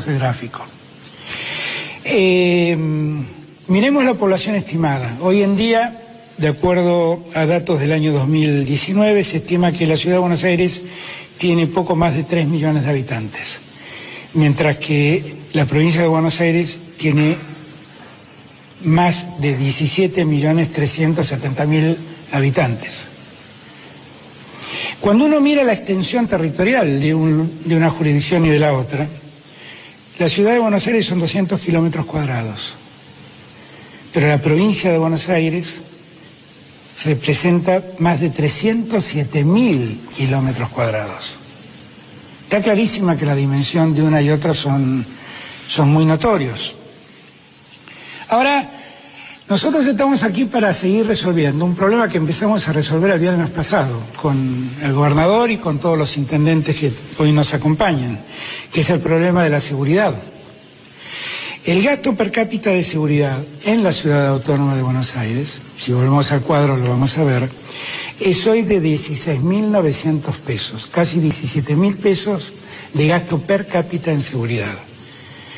geográfico. Eh, miremos la población estimada. Hoy en día, de acuerdo a datos del año 2019, se estima que la ciudad de Buenos Aires tiene poco más de 3 millones de habitantes, mientras que la provincia de Buenos Aires tiene más de 17 millones 370 mil habitantes. Cuando uno mira la extensión territorial de, un, de una jurisdicción y de la otra, la ciudad de Buenos Aires son 200 kilómetros cuadrados, pero la provincia de Buenos Aires representa más de 307 mil kilómetros cuadrados. Está clarísima que la dimensión de una y otra son, son muy notorios. Ahora, nosotros estamos aquí para seguir resolviendo un problema que empezamos a resolver el viernes pasado con el gobernador y con todos los intendentes que hoy nos acompañan, que es el problema de la seguridad. El gasto per cápita de seguridad en la ciudad autónoma de Buenos Aires, si volvemos al cuadro lo vamos a ver, es hoy de 16.900 pesos, casi 17.000 pesos de gasto per cápita en seguridad.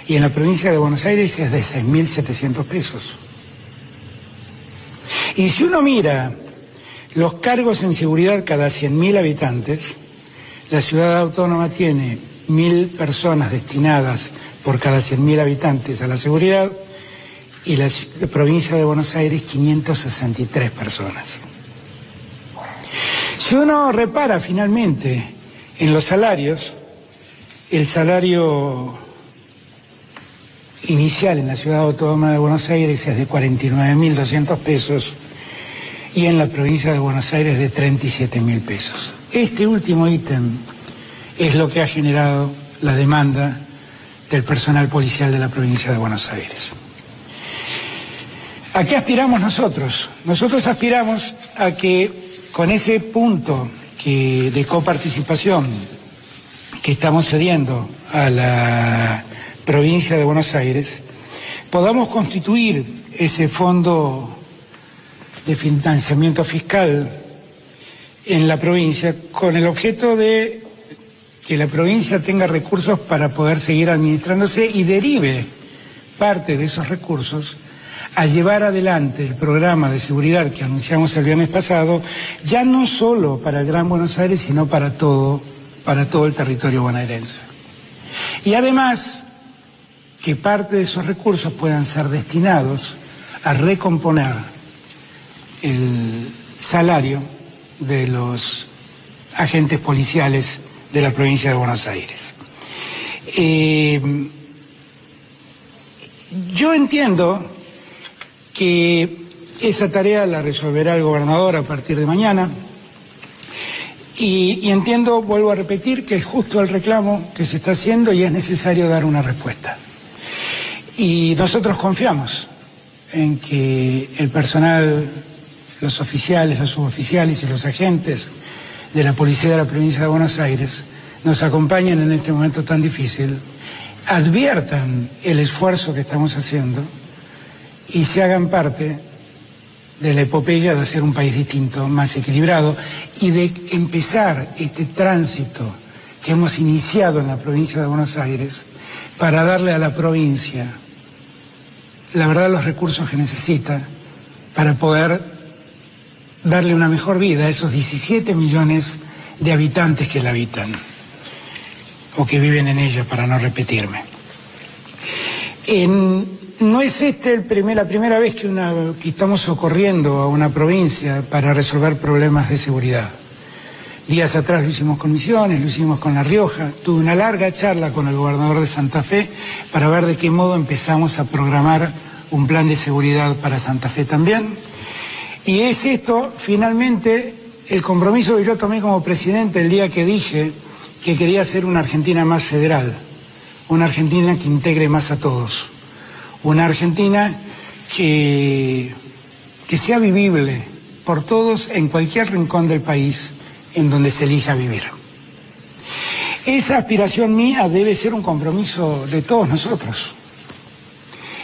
Y en la provincia de Buenos Aires es de 6.700 pesos. Y si uno mira los cargos en seguridad cada 100.000 habitantes, la ciudad autónoma tiene mil personas destinadas por cada 100.000 habitantes a la seguridad y la provincia de Buenos Aires 563 personas. Si uno repara finalmente en los salarios, el salario inicial en la ciudad autónoma de Buenos Aires es de 49.200 pesos y en la provincia de Buenos Aires de 37.000 pesos. Este último ítem es lo que ha generado la demanda del personal policial de la provincia de Buenos Aires. ¿A qué aspiramos nosotros? Nosotros aspiramos a que con ese punto que, de coparticipación que estamos cediendo a la provincia de Buenos Aires, podamos constituir ese fondo de financiamiento fiscal en la provincia con el objeto de que la provincia tenga recursos para poder seguir administrándose y derive parte de esos recursos a llevar adelante el programa de seguridad que anunciamos el viernes pasado, ya no solo para el Gran Buenos Aires, sino para todo, para todo el territorio bonaerense. Y además, que parte de esos recursos puedan ser destinados a recomponer el salario de los agentes policiales de la provincia de Buenos Aires. Eh, yo entiendo que esa tarea la resolverá el gobernador a partir de mañana y, y, entiendo, vuelvo a repetir, que es justo el reclamo que se está haciendo y es necesario dar una respuesta. Y nosotros confiamos en que el personal, los oficiales, los suboficiales y los agentes de la Policía de la Provincia de Buenos Aires nos acompañen en este momento tan difícil, adviertan el esfuerzo que estamos haciendo y se hagan parte de la epopeya de hacer un país distinto, más equilibrado y de empezar este tránsito que hemos iniciado en la provincia de Buenos Aires para darle a la provincia la verdad los recursos que necesita para poder darle una mejor vida a esos 17 millones de habitantes que la habitan o que viven en ella, para no repetirme. No es esta la primera vez que, una, que estamos socorriendo a una provincia para resolver problemas de seguridad. Días atrás lo hicimos con Misiones, lo hicimos con La Rioja. Tuve una larga charla con el gobernador de Santa Fe para ver de qué modo empezamos a programar un plan de seguridad para Santa Fe también. Y es esto, finalmente, el compromiso que yo tomé como presidente el día que dije que quería hacer una Argentina más federal, una Argentina que integre más a todos, una Argentina que, que sea vivible por todos en cualquier rincón del país en donde se elija vivir. Esa aspiración mía debe ser un compromiso de todos nosotros.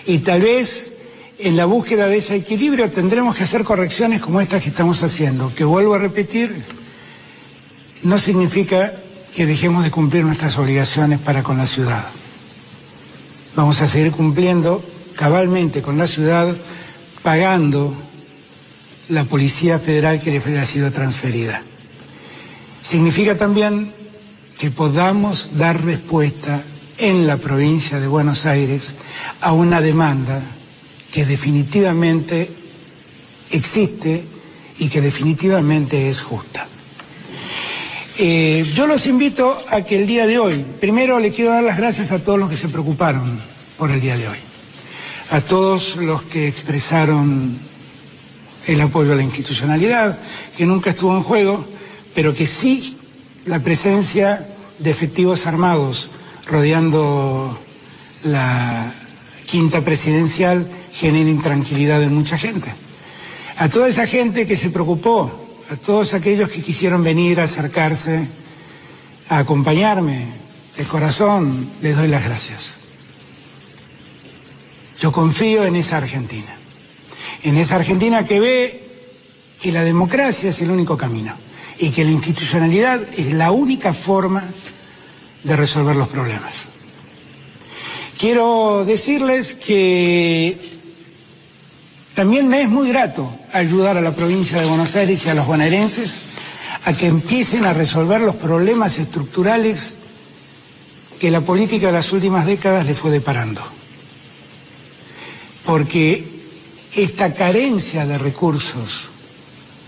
Y tal vez en la búsqueda de ese equilibrio tendremos que hacer correcciones como estas que estamos haciendo, que vuelvo a repetir, no significa que dejemos de cumplir nuestras obligaciones para con la ciudad. Vamos a seguir cumpliendo cabalmente con la ciudad, pagando la Policía Federal que le ha sido transferida. Significa también que podamos dar respuesta en la provincia de Buenos Aires a una demanda que definitivamente existe y que definitivamente es justa. Eh, yo los invito a que el día de hoy, primero le quiero dar las gracias a todos los que se preocuparon por el día de hoy, a todos los que expresaron el apoyo a la institucionalidad, que nunca estuvo en juego, pero que sí la presencia de efectivos armados rodeando la quinta presidencial genera intranquilidad en mucha gente. A toda esa gente que se preocupó, a todos aquellos que quisieron venir a acercarse, a acompañarme, de corazón, les doy las gracias. Yo confío en esa Argentina, en esa Argentina que ve que la democracia es el único camino y que la institucionalidad es la única forma de resolver los problemas. Quiero decirles que también me es muy grato ayudar a la provincia de Buenos Aires y a los bonaerenses a que empiecen a resolver los problemas estructurales que la política de las últimas décadas le fue deparando. Porque esta carencia de recursos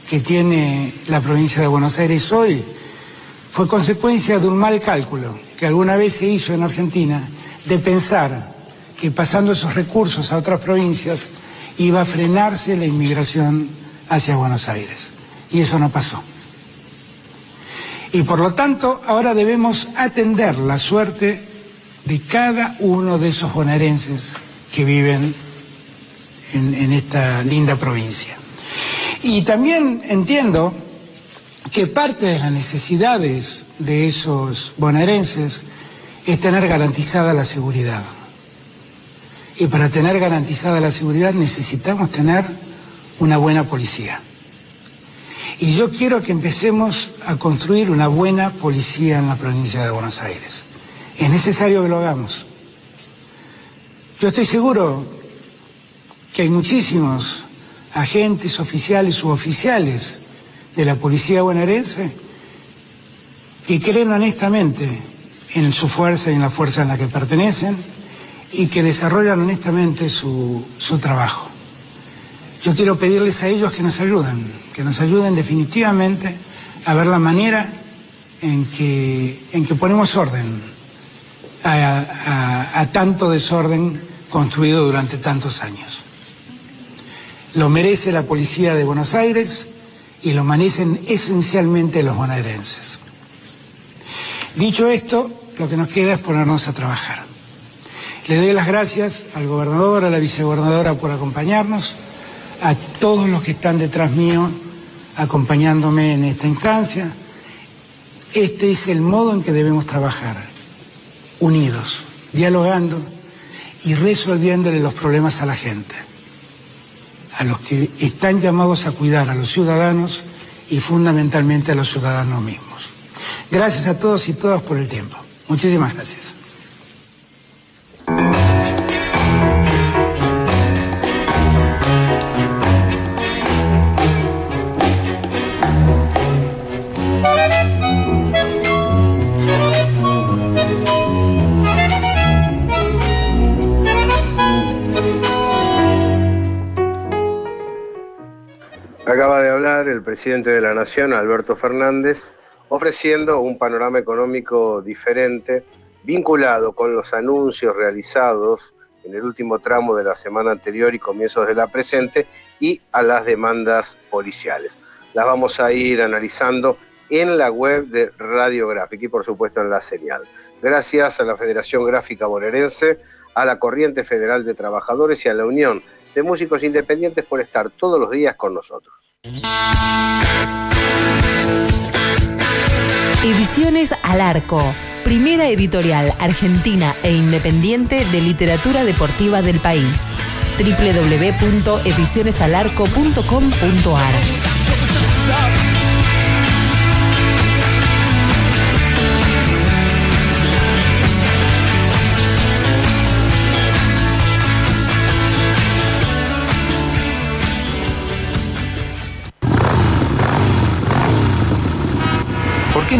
que tiene la provincia de Buenos Aires hoy fue consecuencia de un mal cálculo que alguna vez se hizo en Argentina de pensar que pasando esos recursos a otras provincias iba a frenarse la inmigración hacia Buenos Aires. Y eso no pasó. Y por lo tanto, ahora debemos atender la suerte de cada uno de esos bonaerenses que viven en, esta linda provincia. Y también entiendo que parte de las necesidades de esos bonaerenses es tener garantizada la seguridad. Y para tener garantizada la seguridad necesitamos tener una buena policía. Y yo quiero que empecemos a construir una buena policía en la provincia de Buenos Aires. Es necesario que lo hagamos. Yo estoy seguro que hay muchísimos agentes oficiales, suboficiales de la policía bonaerense que creen honestamente en su fuerza y en la fuerza en la que pertenecen y que desarrollan honestamente su, su trabajo. Yo quiero pedirles a ellos que nos ayuden, que nos ayuden definitivamente a ver la manera en que, en que ponemos orden a tanto desorden construido durante tantos años. Lo merece la policía de Buenos Aires y lo merecen esencialmente los bonaerenses. Dicho esto, lo que nos queda es ponernos a trabajar. Le doy las gracias al gobernador, a la vicegobernadora por acompañarnos, a todos los que están detrás mío acompañándome en esta instancia. Este es el modo en que debemos trabajar, unidos, dialogando y resolviéndole los problemas a la gente, a los que están llamados a cuidar a los ciudadanos y fundamentalmente a los ciudadanos mismos. Gracias a todos y todas por el tiempo. Muchísimas gracias. Acaba de hablar el presidente de la Nación, Alberto Fernández, ofreciendo un panorama económico diferente vinculado con los anuncios realizados en el último tramo de la semana anterior y comienzos de la presente y a las demandas policiales. Las vamos a ir analizando en la web de Radio Gráfica y por supuesto en la señal. Gracias a la Federación Gráfica Bonaerense, a la Corriente Federal de Trabajadores y a la Unión de Músicos Independientes por estar todos los días con nosotros. Ediciones al Arco, primera editorial argentina e independiente de literatura deportiva del país. www.edicionesalarco.com.ar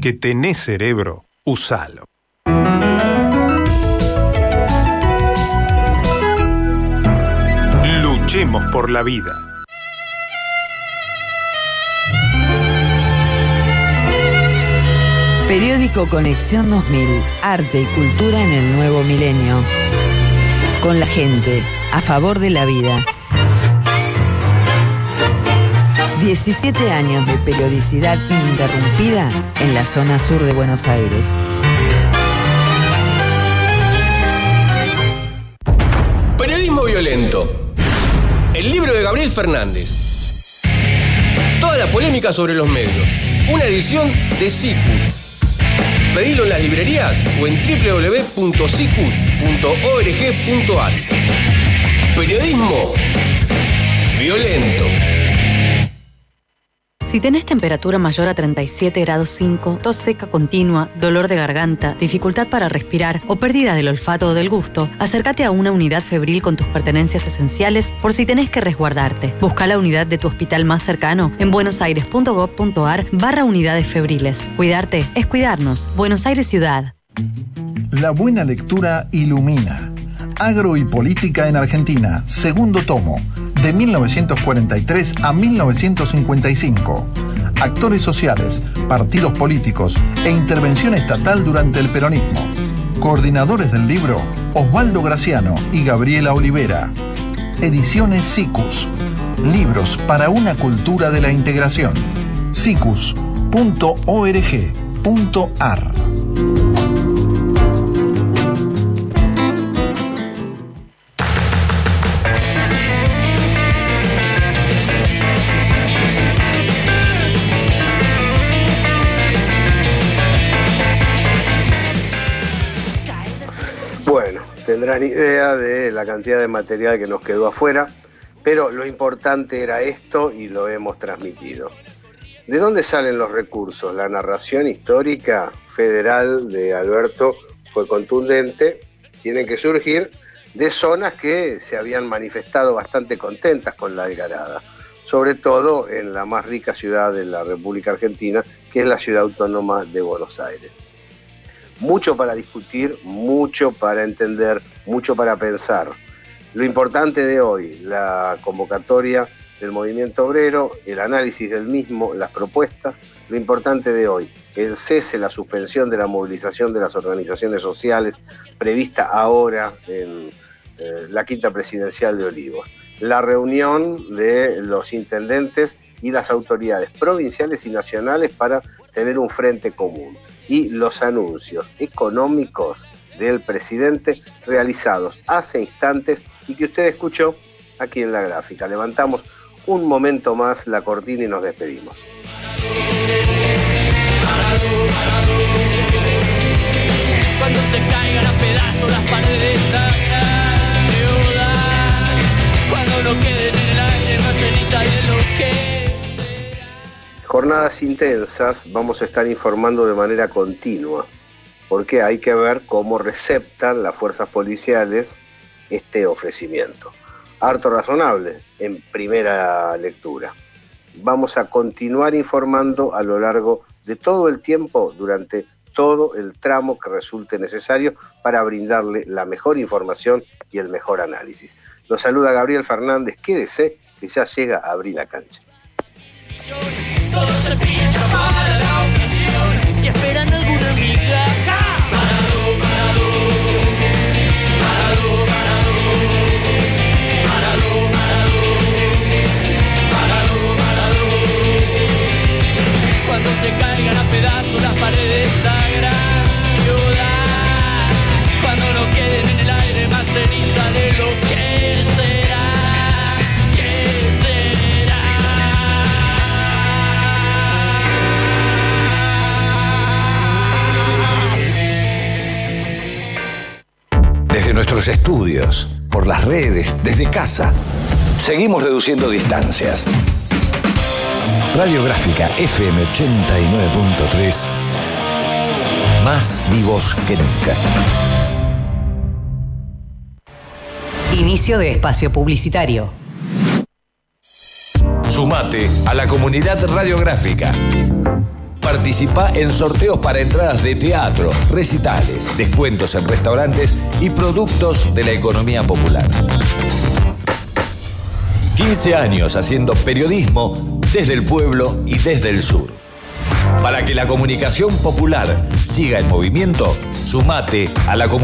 Que tenés cerebro, usalo. Luchemos por la vida. Periódico Conexión 2000, Arte y Cultura en el Nuevo Milenio. Con la gente, a favor de la vida. 17 años de periodicidad ininterrumpida en la zona sur de Buenos Aires. Periodismo violento. El libro de Gabriel Fernández. Toda la polémica sobre los medios. Una edición de Cicus. Pedilo en las librerías o en www.cicus.org.ar. Periodismo violento. Si tenés temperatura mayor a 37 grados 5, tos seca continua, dolor de garganta, dificultad para respirar o pérdida del olfato o del gusto, acércate a una unidad febril con tus pertenencias esenciales por si tenés que resguardarte. Busca la unidad de tu hospital más cercano en buenosaires.gov.ar barra unidades febriles. Cuidarte es cuidarnos. Buenos Aires Ciudad. La buena lectura ilumina. Agro y Política en Argentina, segundo tomo, de 1943 a 1955. Actores sociales, partidos políticos e intervención estatal durante el peronismo. Coordinadores del libro, Osvaldo Graciano y Gabriela Olivera. Ediciones SICUS. Libros para una cultura de la integración. sicus.org.ar tendrán idea de la cantidad de material que nos quedó afuera, pero lo importante era esto y lo hemos transmitido. ¿De dónde salen los recursos? La narración histórica federal de Alberto fue contundente, tienen que surgir de zonas que se habían manifestado bastante contentas con la algarada, sobre todo en la más rica ciudad de la República Argentina, que es la ciudad autónoma de Buenos Aires mucho para discutir, mucho para entender, mucho para pensar. Lo importante de hoy, la convocatoria del movimiento obrero, el análisis del mismo, las propuestas, lo importante de hoy, el cese, la suspensión de la movilización de las organizaciones sociales prevista ahora en eh, la quinta presidencial de Olivos, la reunión de los intendentes y las autoridades provinciales y nacionales para tener un frente común y los anuncios económicos del presidente realizados hace instantes y que usted escuchó aquí en la gráfica. Levantamos un momento más la cortina y nos despedimos. Jornadas intensas vamos a estar informando de manera continua, porque hay que ver cómo receptan las fuerzas policiales este ofrecimiento. Harto razonable en primera lectura. Vamos a continuar informando a lo largo de todo el tiempo, durante todo el tramo que resulte necesario para brindarle la mejor información y el mejor análisis. Lo saluda Gabriel Fernández, quédese que ya llega a abrir la cancha. Todo se pincha para la ocasión y esperando alguna migaja. Nuestros estudios, por las redes, desde casa. Seguimos reduciendo distancias. Radiográfica FM 89.3. Más vivos que nunca. Inicio de espacio publicitario. Sumate a la comunidad radiográfica. Participa en sorteos para entradas de teatro, recitales, descuentos en restaurantes y productos de la economía popular. 15 años haciendo periodismo desde el pueblo y desde el sur. Para que la comunicación popular siga en movimiento, sumate a la comunidad